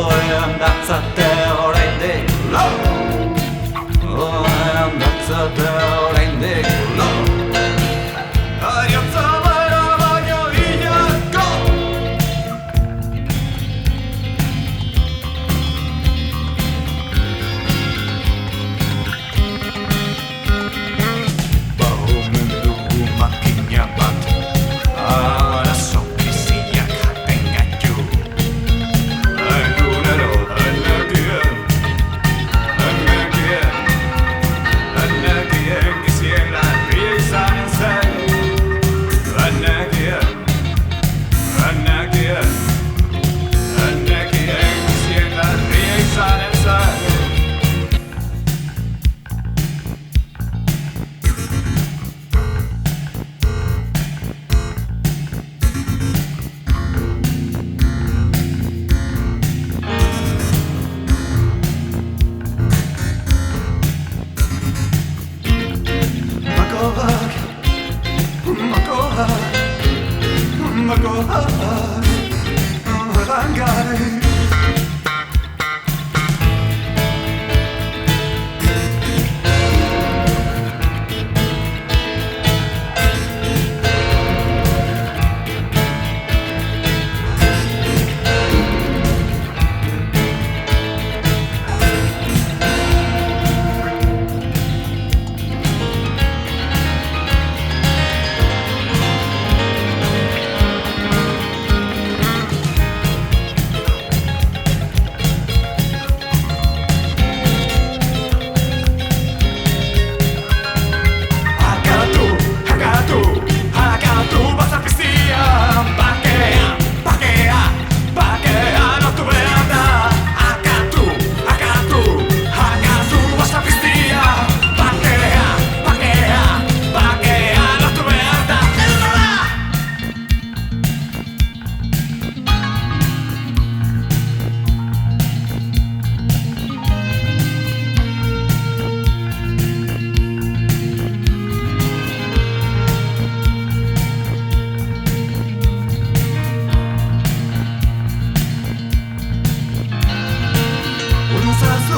and that's a I'm guided.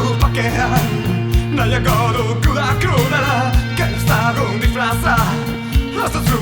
zu bakean Nahiago dukudak krudela Gainez dagoen disfraza Hasta zu